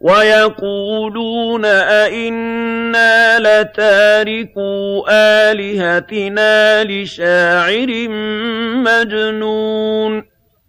وَيَقُولُونَ أَئِنَّا لَتَارِكُو آلِهَتِنَا لِشَاعِرٍ مَّجْنُونٍ